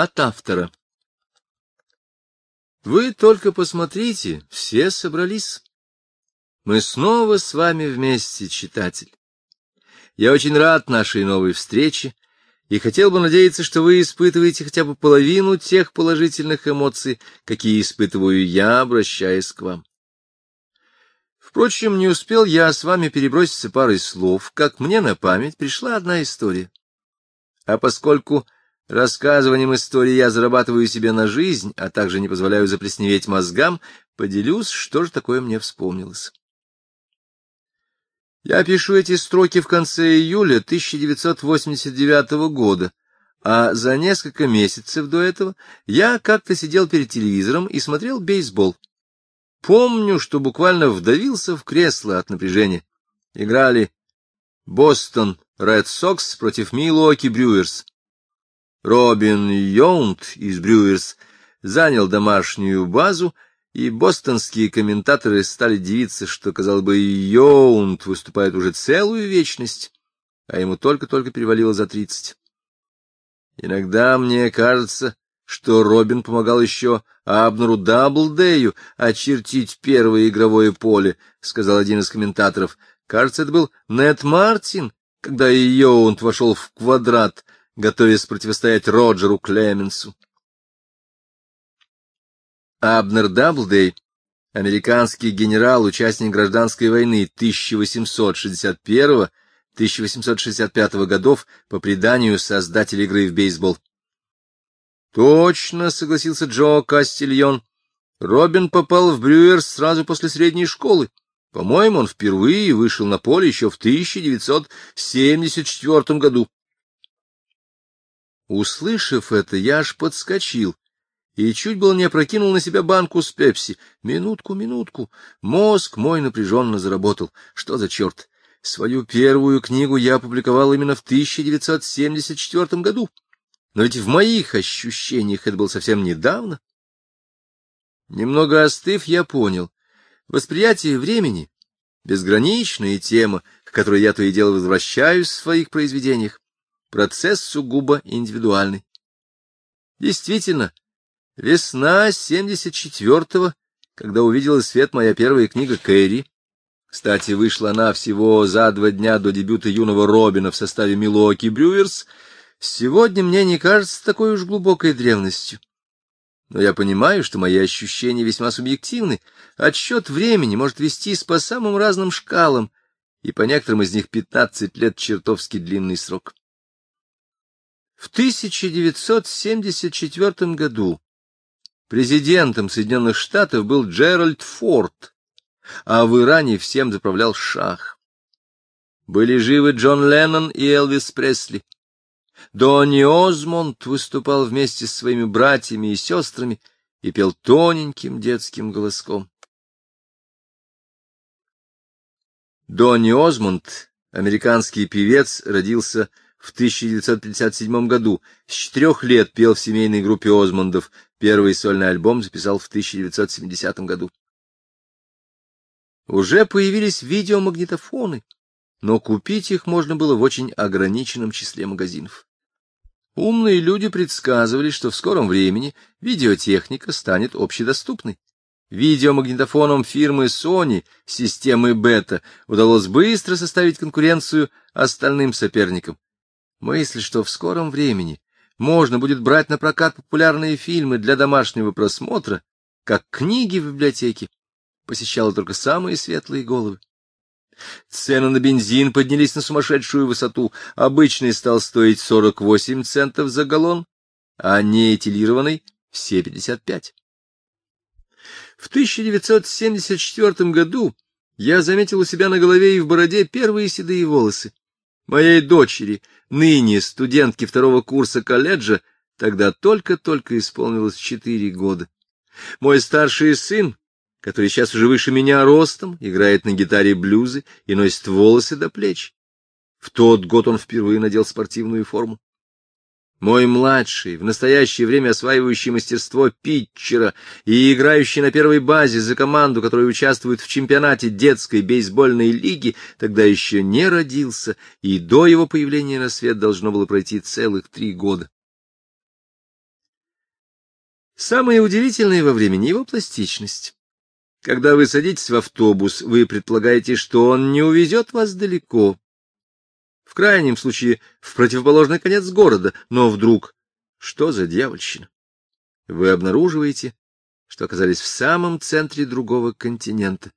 От автора. Вы только посмотрите, все собрались. Мы снова с вами вместе, читатель. Я очень рад нашей новой встрече и хотел бы надеяться, что вы испытываете хотя бы половину тех положительных эмоций, какие испытываю я, обращаясь к вам. Впрочем, не успел я с вами переброситься парой слов, как мне на память пришла одна история. А поскольку Рассказыванием истории я зарабатываю себе на жизнь, а также не позволяю заплесневеть мозгам, поделюсь, что же такое мне вспомнилось. Я пишу эти строки в конце июля 1989 года, а за несколько месяцев до этого я как-то сидел перед телевизором и смотрел бейсбол. Помню, что буквально вдавился в кресло от напряжения. Играли Бостон Ред Сокс против Милуоки Брюерс. Робин Йоунд из Брюерс занял домашнюю базу, и бостонские комментаторы стали дивиться, что, казалось бы, Йоунд выступает уже целую вечность, а ему только-только перевалило за тридцать. Иногда мне кажется, что Робин помогал еще Абнеру Даблдею очертить первое игровое поле, — сказал один из комментаторов. Кажется, это был Нед Мартин, когда Йоунд вошел в квадрат, готовясь противостоять Роджеру Клеменсу. Абнер Даблдей, американский генерал, участник гражданской войны 1861-1865 годов, по преданию создатель игры в бейсбол. Точно, согласился Джо Кастильон. Робин попал в Брюерс сразу после средней школы. По-моему, он впервые вышел на поле еще в 1974 году. Услышав это, я аж подскочил и чуть было не опрокинул на себя банку с пепси. Минутку, минутку. Мозг мой напряженно заработал. Что за черт? Свою первую книгу я опубликовал именно в 1974 году. Но ведь в моих ощущениях это было совсем недавно. Немного остыв, я понял. Восприятие времени — безграничная тема, к которой я то и дело возвращаюсь в своих произведениях. Процесс сугубо индивидуальный. Действительно, весна 74-го, когда увидела свет моя первая книга Кэрри, кстати, вышла она всего за два дня до дебюта юного Робина в составе Милуоки Брюерс, сегодня мне не кажется такой уж глубокой древностью. Но я понимаю, что мои ощущения весьма субъективны. Отсчет времени может вестись по самым разным шкалам, и по некоторым из них пятнадцать лет чертовски длинный срок. В 1974 году президентом Соединенных Штатов был Джеральд Форд, а в Иране всем заправлял Шах. Были живы Джон Леннон и Элвис Пресли. Донни Озмонд выступал вместе с своими братьями и сестрами и пел тоненьким детским голоском. Донни Озмонд, американский певец, родился в 1957 году. С четырех лет пел в семейной группе Озмондов. Первый сольный альбом записал в 1970 году. Уже появились видеомагнитофоны, но купить их можно было в очень ограниченном числе магазинов. Умные люди предсказывали, что в скором времени видеотехника станет общедоступной. Видеомагнитофонам фирмы Sony системы Beta удалось быстро составить конкуренцию остальным соперникам. Мысль, что в скором времени можно будет брать на прокат популярные фильмы для домашнего просмотра, как книги в библиотеке, посещала только самые светлые головы. Цены на бензин поднялись на сумасшедшую высоту. Обычный стал стоить 48 центов за галлон, а неэтилированный — все 55. В 1974 году я заметил у себя на голове и в бороде первые седые волосы. Моей дочери, ныне студентке второго курса колледжа, тогда только-только исполнилось четыре года. Мой старший сын, который сейчас уже выше меня ростом, играет на гитаре блюзы и носит волосы до плеч. В тот год он впервые надел спортивную форму. Мой младший, в настоящее время осваивающий мастерство питчера и играющий на первой базе за команду, которая участвует в чемпионате детской бейсбольной лиги, тогда еще не родился, и до его появления на свет должно было пройти целых три года. Самое удивительное во времени его пластичность. Когда вы садитесь в автобус, вы предполагаете, что он не увезет вас далеко. В крайнем случае, в противоположный конец города, но вдруг... Что за дьявольщина? Вы обнаруживаете, что оказались в самом центре другого континента.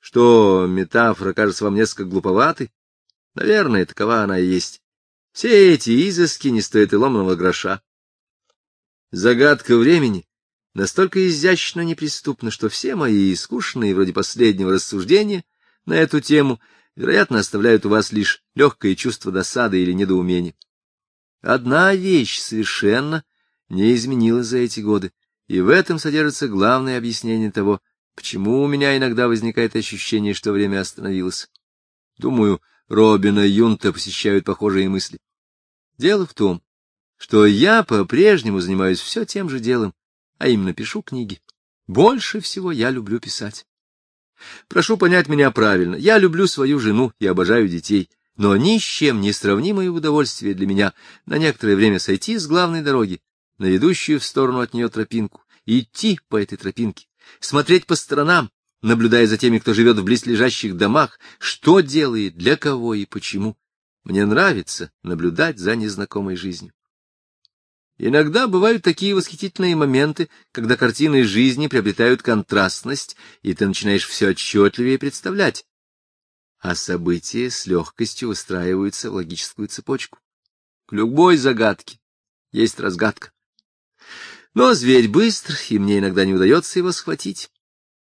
Что метафора кажется вам несколько глуповатой? Наверное, такова она и есть. Все эти изыски не стоят и ломаного гроша. Загадка времени настолько изящно неприступна, что все мои скучные, вроде последнего рассуждения на эту тему, вероятно, оставляют у вас лишь легкое чувство досады или недоумения. Одна вещь совершенно не изменилась за эти годы, и в этом содержится главное объяснение того, почему у меня иногда возникает ощущение, что время остановилось. Думаю, Робина Юнта посещают похожие мысли. Дело в том, что я по-прежнему занимаюсь все тем же делом, а именно пишу книги. Больше всего я люблю писать. Прошу понять меня правильно. Я люблю свою жену и обожаю детей, но ни с чем не сравнимое удовольствие для меня на некоторое время сойти с главной дороги, на ведущую в сторону от нее тропинку, идти по этой тропинке, смотреть по сторонам, наблюдая за теми, кто живет в близлежащих домах, что делает, для кого и почему. Мне нравится наблюдать за незнакомой жизнью. Иногда бывают такие восхитительные моменты, когда картины жизни приобретают контрастность, и ты начинаешь все отчетливее представлять, а события с легкостью выстраиваются в логическую цепочку. К любой загадке есть разгадка. Но зверь быстр, и мне иногда не удается его схватить.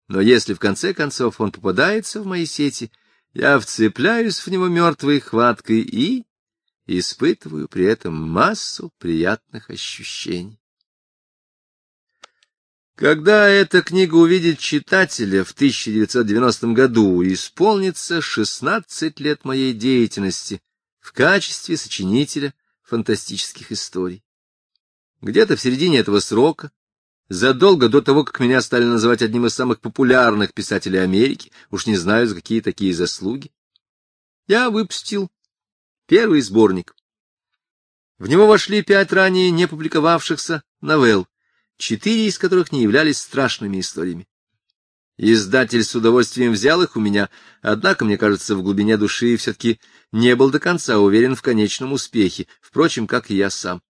Но если в конце концов он попадается в мои сети, я вцепляюсь в него мертвой хваткой и испытываю при этом массу приятных ощущений. Когда эта книга увидит читателя в 1990 году, исполнится 16 лет моей деятельности в качестве сочинителя фантастических историй. Где-то в середине этого срока, задолго до того, как меня стали называть одним из самых популярных писателей Америки, уж не знаю, за какие такие заслуги, я выпустил Первый сборник. В него вошли пять ранее не публиковавшихся новелл, четыре из которых не являлись страшными историями. Издатель с удовольствием взял их у меня, однако, мне кажется, в глубине души все-таки не был до конца уверен в конечном успехе, впрочем, как и я сам.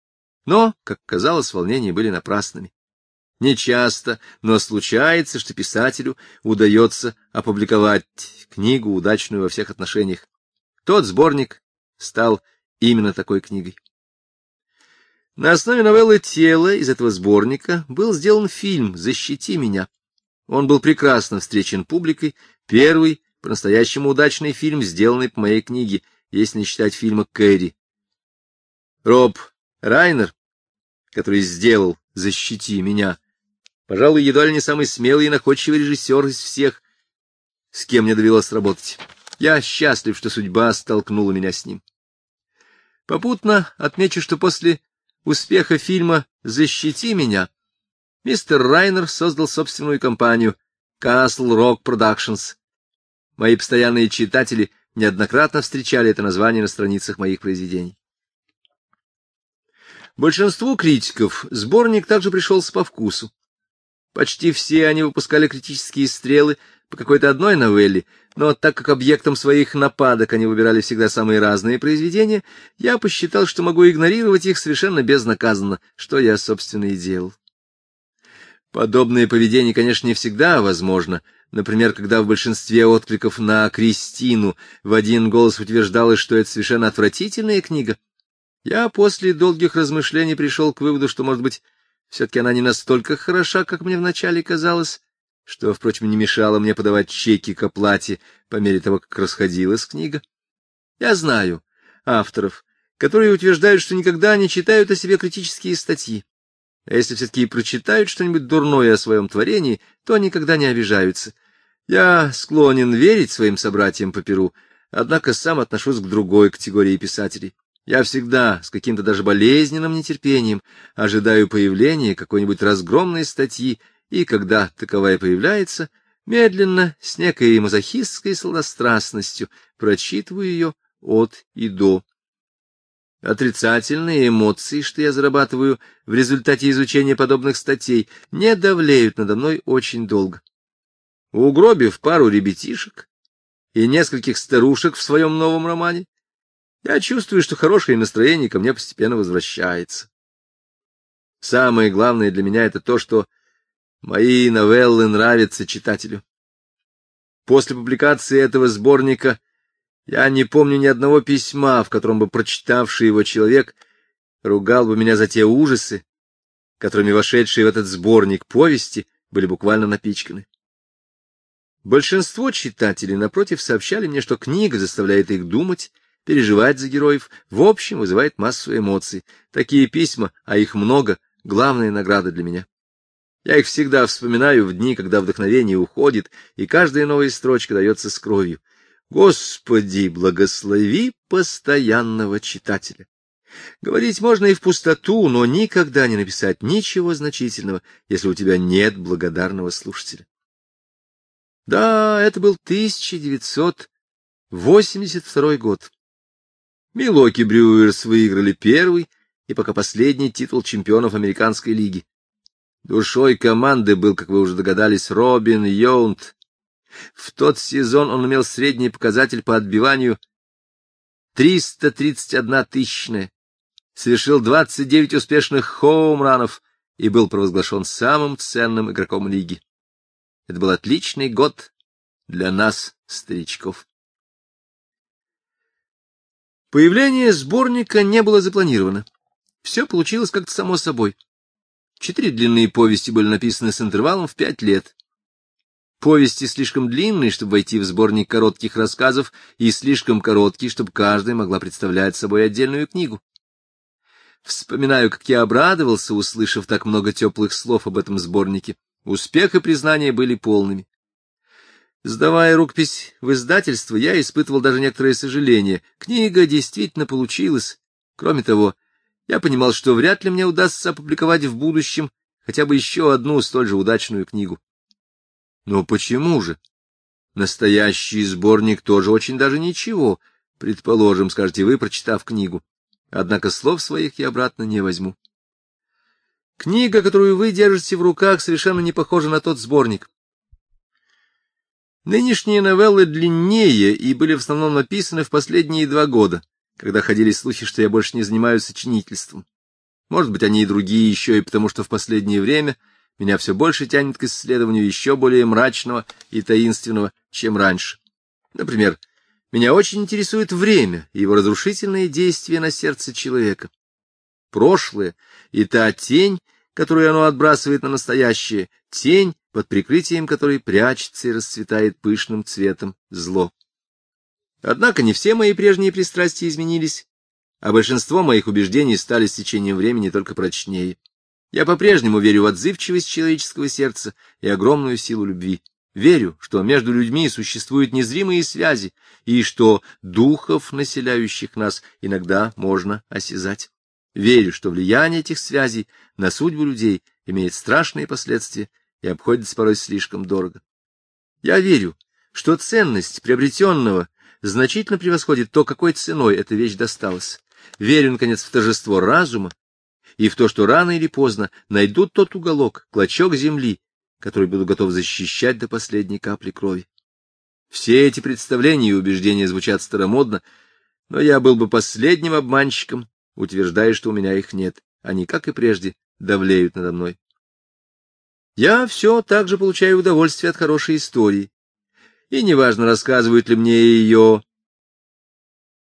Но, как казалось, волнения были напрасными. Не часто, но случается, что писателю удается опубликовать книгу, удачную во всех отношениях. Тот сборник стал именно такой книгой. На основе новеллы «Тело» из этого сборника был сделан фильм «Защити меня». Он был прекрасно встречен публикой, первый, по-настоящему удачный фильм, сделанный по моей книге, если не считать фильма «Кэрри». Роб Райнер, который сделал «Защити меня», пожалуй, едва ли не самый смелый и находчивый режиссер из всех, с кем мне довелось работать. Я счастлив, что судьба столкнула меня с ним. Попутно отмечу, что после успеха фильма «Защити меня» мистер Райнер создал собственную компанию Castle Rock Productions. Мои постоянные читатели неоднократно встречали это название на страницах моих произведений. Большинству критиков сборник также пришелся по вкусу. Почти все они выпускали критические стрелы по какой-то одной новелле, но так как объектом своих нападок они выбирали всегда самые разные произведения, я посчитал, что могу игнорировать их совершенно безнаказанно, что я, собственно, и делал. Подобное поведение, конечно, не всегда возможно. Например, когда в большинстве откликов на Кристину в один голос утверждалось, что это совершенно отвратительная книга, я после долгих размышлений пришел к выводу, что, может быть, все-таки она не настолько хороша, как мне вначале казалось, что, впрочем, не мешало мне подавать чеки к оплате по мере того, как расходилась книга. Я знаю авторов, которые утверждают, что никогда не читают о себе критические статьи. А если все-таки прочитают что-нибудь дурное о своем творении, то никогда не обижаются. Я склонен верить своим собратьям по перу, однако сам отношусь к другой категории писателей. Я всегда с каким-то даже болезненным нетерпением ожидаю появления какой-нибудь разгромной статьи, и когда таковая появляется, медленно, с некой мазохистской сладострастностью, прочитываю ее от и до. Отрицательные эмоции, что я зарабатываю в результате изучения подобных статей, не давлеют надо мной очень долго. Угробив пару ребятишек и нескольких старушек в своем новом романе, я чувствую, что хорошее настроение ко мне постепенно возвращается. Самое главное для меня — это то, что мои новеллы нравятся читателю. После публикации этого сборника я не помню ни одного письма, в котором бы прочитавший его человек ругал бы меня за те ужасы, которыми вошедшие в этот сборник повести были буквально напичканы. Большинство читателей, напротив, сообщали мне, что книга заставляет их думать, переживать за героев, в общем, вызывает массу эмоций. Такие письма, а их много, главная награда для меня. Я их всегда вспоминаю в дни, когда вдохновение уходит, и каждая новая строчка дается с кровью. Господи, благослови постоянного читателя. Говорить можно и в пустоту, но никогда не написать ничего значительного, если у тебя нет благодарного слушателя. Да, это был 1982 год. Милоки Брюерс выиграли первый и пока последний титул чемпионов Американской лиги. Душой команды был, как вы уже догадались, Робин Йоунт, в тот сезон он имел средний показатель по отбиванию 331 тысячная, совершил 29 успешных хоумранов и был провозглашен самым ценным игроком лиги. Это был отличный год для нас, старичков. Появление сборника не было запланировано. Все получилось как-то само собой. Четыре длинные повести были написаны с интервалом в пять лет. Повести слишком длинные, чтобы войти в сборник коротких рассказов, и слишком короткие, чтобы каждая могла представлять собой отдельную книгу. Вспоминаю, как я обрадовался, услышав так много теплых слов об этом сборнике. Успех и признание были полными. Сдавая рукопись в издательство, я испытывал даже некоторое сожаление. Книга действительно получилась. Кроме того, я понимал, что вряд ли мне удастся опубликовать в будущем хотя бы еще одну столь же удачную книгу. Но почему же? Настоящий сборник тоже очень даже ничего, предположим, скажете вы, прочитав книгу. Однако слов своих я обратно не возьму. Книга, которую вы держите в руках, совершенно не похожа на тот сборник. Нынешние новеллы длиннее и были в основном написаны в последние два года, когда ходили слухи, что я больше не занимаюсь сочинительством. Может быть, они и другие еще и потому, что в последнее время меня все больше тянет к исследованию еще более мрачного и таинственного, чем раньше. Например, меня очень интересует время и его разрушительные действия на сердце человека. Прошлое и та тень, которую оно отбрасывает на настоящее, тень, под прикрытием которой прячется и расцветает пышным цветом зло. Однако не все мои прежние пристрастия изменились, а большинство моих убеждений стали с течением времени только прочнее. Я по-прежнему верю в отзывчивость человеческого сердца и огромную силу любви. Верю, что между людьми существуют незримые связи, и что духов, населяющих нас, иногда можно осязать. Верю, что влияние этих связей на судьбу людей имеет страшные последствия и обходится порой слишком дорого. Я верю, что ценность приобретенного значительно превосходит то, какой ценой эта вещь досталась. Верю, наконец, в торжество разума и в то, что рано или поздно найдут тот уголок, клочок земли, который буду готов защищать до последней капли крови. Все эти представления и убеждения звучат старомодно, но я был бы последним обманщиком, утверждая, что у меня их нет. Они, как и прежде, давлеют надо мной. Я все так же получаю удовольствие от хорошей истории. И неважно, рассказывают ли мне ее,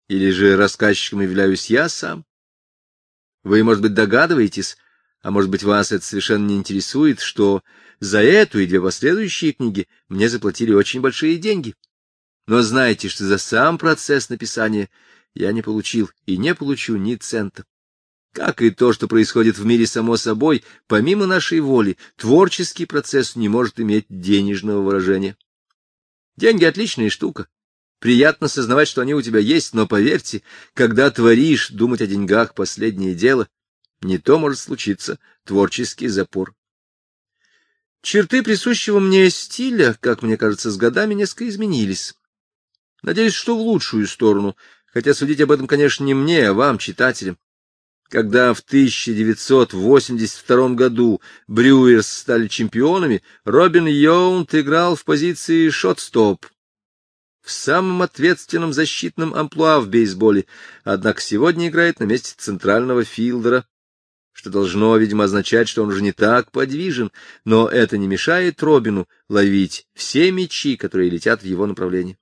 или же рассказчиком являюсь я сам. Вы, может быть, догадываетесь, а может быть, вас это совершенно не интересует, что за эту и две последующие книги мне заплатили очень большие деньги. Но знаете, что за сам процесс написания я не получил и не получу ни цента. Как и то, что происходит в мире само собой, помимо нашей воли, творческий процесс не может иметь денежного выражения. Деньги — отличная штука, Приятно сознавать, что они у тебя есть, но поверьте, когда творишь, думать о деньгах — последнее дело. Не то может случиться творческий запор. Черты присущего мне стиля, как мне кажется, с годами несколько изменились. Надеюсь, что в лучшую сторону, хотя судить об этом, конечно, не мне, а вам, читателям. Когда в 1982 году Брюерс стали чемпионами, Робин Йоунт играл в позиции шот-стоп, в самом ответственном защитном амплуа в бейсболе, однако сегодня играет на месте центрального филдера, что должно, видимо, означать, что он уже не так подвижен, но это не мешает Робину ловить все мячи, которые летят в его направлении.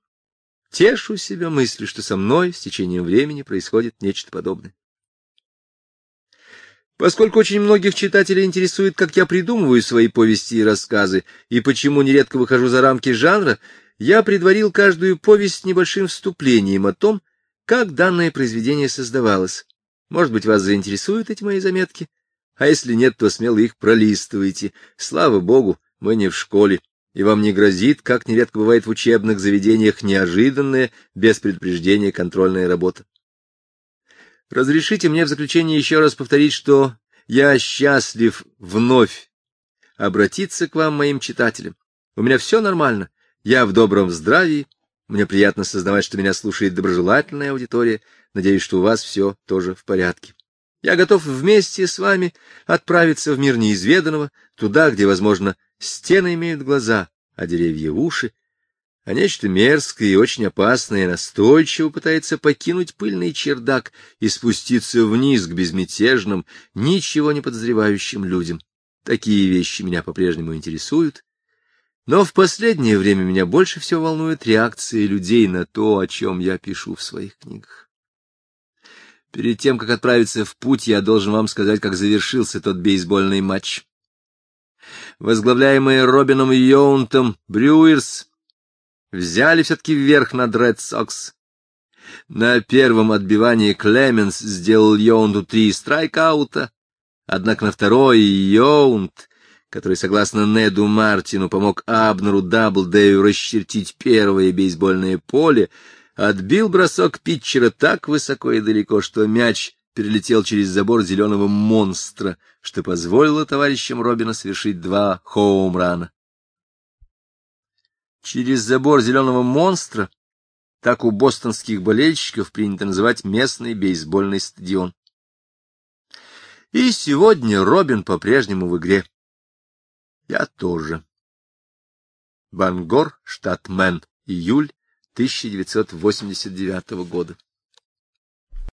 Тешу себя мыслью, что со мной с течением времени происходит нечто подобное. Поскольку очень многих читателей интересует, как я придумываю свои повести и рассказы, и почему нередко выхожу за рамки жанра, я предварил каждую повесть небольшим вступлением о том, как данное произведение создавалось. Может быть, вас заинтересуют эти мои заметки? А если нет, то смело их пролистывайте. Слава богу, мы не в школе, и вам не грозит, как нередко бывает в учебных заведениях, неожиданная, без предупреждения контрольная работа. Разрешите мне в заключение еще раз повторить, что я счастлив вновь обратиться к вам, моим читателям. У меня все нормально, я в добром здравии, мне приятно сознавать, что меня слушает доброжелательная аудитория, надеюсь, что у вас все тоже в порядке. Я готов вместе с вами отправиться в мир неизведанного, туда, где, возможно, стены имеют глаза, а деревья — уши, а нечто мерзкое и очень опасное настойчиво пытается покинуть пыльный чердак и спуститься вниз к безмятежным, ничего не подозревающим людям. Такие вещи меня по-прежнему интересуют, но в последнее время меня больше всего волнует реакция людей на то, о чем я пишу в своих книгах. Перед тем, как отправиться в путь, я должен вам сказать, как завершился тот бейсбольный матч. Возглавляемые Робином Йоунтом Брюерс взяли все-таки вверх над Ред Сокс. На первом отбивании Клеменс сделал Йоунту три страйкаута, однако на второй Йоунт, который, согласно Неду Мартину, помог Абнеру Даблдею расчертить первое бейсбольное поле, отбил бросок питчера так высоко и далеко, что мяч перелетел через забор зеленого монстра, что позволило товарищам Робина совершить два хоумрана. Через забор зеленого монстра, так у бостонских болельщиков принято называть местный бейсбольный стадион. И сегодня Робин по-прежнему в игре. Я тоже. Бангор, штат Мэн, июль 1989 года.